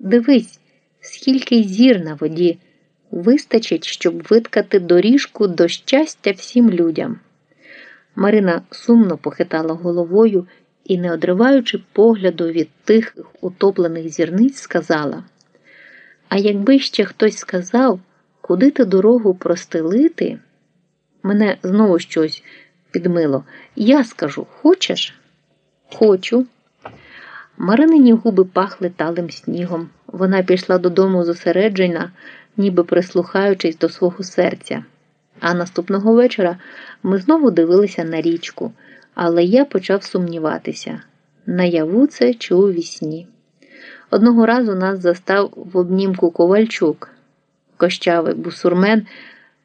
Дивись, скільки зір на воді вистачить, щоб виткати доріжку до щастя всім людям. Марина сумно похитала головою і, не одриваючи погляду від тих утоплених зірниць, сказала: А якби ще хтось сказав, куди ти дорогу простелити, мене знову щось підмило. Я скажу, хочеш? Хочу. Маринині губи пахли талим снігом. Вона пішла додому зосереджена, ніби прислухаючись до свого серця. А наступного вечора ми знову дивилися на річку, але я почав сумніватися наяву це чи у вісні. Одного разу нас застав в обнімку Ковальчук. Кощавий бусурмен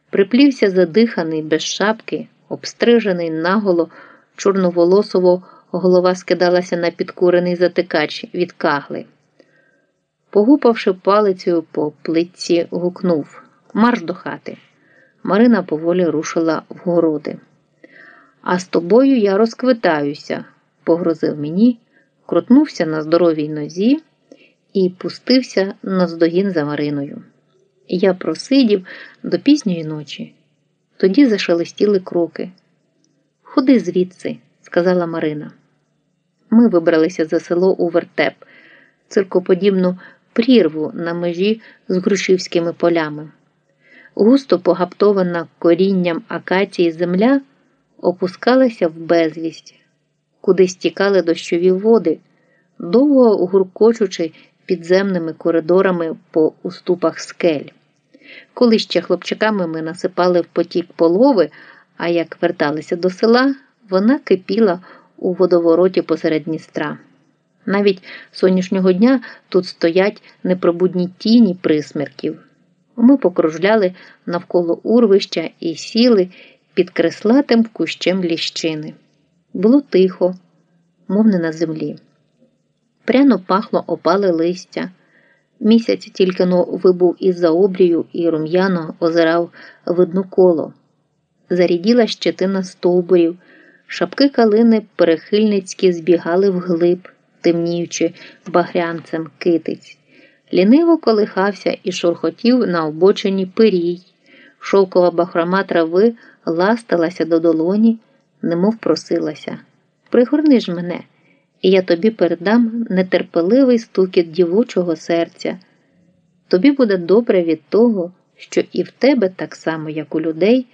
приплівся задиханий, без шапки, обстрижений наголо, чорноволосово голова скидалася на підкурений затикач від кагли. Погупавши палицею по плитці, гукнув Марш до хати. Марина поволі рушила в городи. А з тобою я розквитаюся, погрозив мені, крутнувся на здоровій нозі і пустився наздогін за Мариною. Я просидів до пізньої ночі. Тоді зашелестіли кроки. Ходи звідси, сказала Марина. Ми вибралися за село у вертеп, циркоподібну прірву на межі з грушівськими полями. Густо погаптована корінням акації земля опускалася в безвість, куди стікали дощові води, довго гуркочучи підземними коридорами по уступах скель. Коли ще хлопчаками ми насипали в потік полови, а як верталися до села, вона кипіла у водовороті посеред Дністра. Навіть сонячного дня тут стоять непробудні тіні присмерків. Ми покружляли навколо урвища і сіли під креслатим кущем ліщини. Було тихо, мов не на землі. Пряно пахло опале листя. Місяць тільки но вибув із за обрію і рум'яно озирав видно коло. Заріділа щетина стовбурів, шапки калини перехильницькі збігали вглиб, темніючи багрянцем китиць. Ліниво колихався і шурхотів на обочині пирій. Шовкова бахрома трави ластилася до долоні, немов просилася. Пригорни ж мене і я тобі передам нетерпеливий стукіт дівочого серця. Тобі буде добре від того, що і в тебе, так само, як у людей,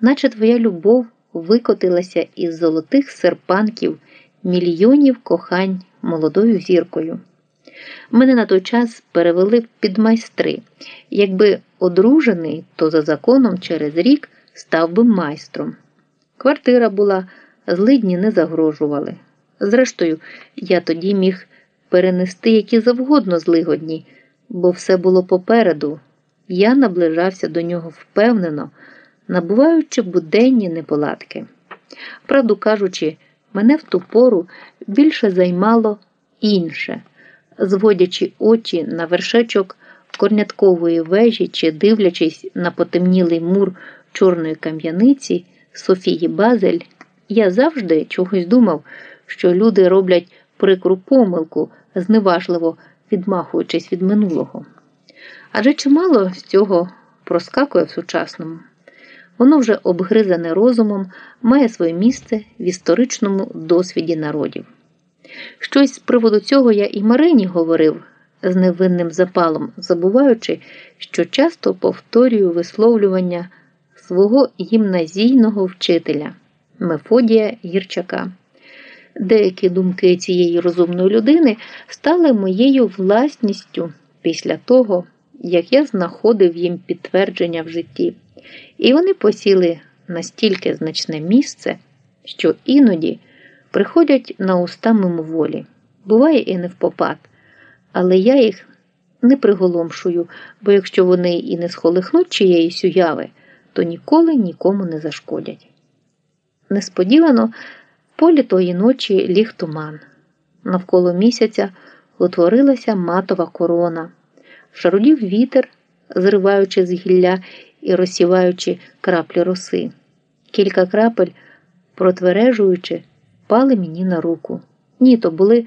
наче твоя любов викотилася із золотих серпанків мільйонів кохань молодою зіркою. Мене на той час перевели під майстри. Якби одружений, то за законом через рік став би майстром. Квартира була, злидні не загрожували. Зрештою, я тоді міг перенести які завгодно злигодні, бо все було попереду. Я наближався до нього впевнено, набуваючи буденні неполадки. Правду кажучи, мене в ту пору більше займало інше, зводячи очі на вершечок корняткової вежі чи дивлячись на потемнілий мур чорної кам'яниці Софії Базель, я завжди чогось думав що люди роблять прикру помилку, зневажливо відмахуючись від минулого. Адже чимало з цього проскакує в сучасному. Воно вже обгризане розумом, має своє місце в історичному досвіді народів. Щось з приводу цього я і Марині говорив з невинним запалом, забуваючи, що часто повторюю висловлювання свого гімназійного вчителя Мефодія Гірчака. Деякі думки цієї розумної людини стали моєю власністю після того, як я знаходив їм підтвердження в житті, і вони посіли настільки значне місце, що іноді приходять на уста мимоволі. Буває і не впопад, але я їх не приголомшую, бо якщо вони і не схолихнуть чиєїсь уяви, то ніколи нікому не зашкодять. Несподівано полі тої ночі ліг туман. Навколо місяця утворилася матова корона, шарудів вітер, зриваючи з гілля і розсіваючи краплі роси. Кілька крапель, протвережуючи, пали мені на руку. Ні, то були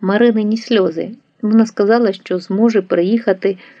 маринині сльози, Вона сказала, що зможе приїхати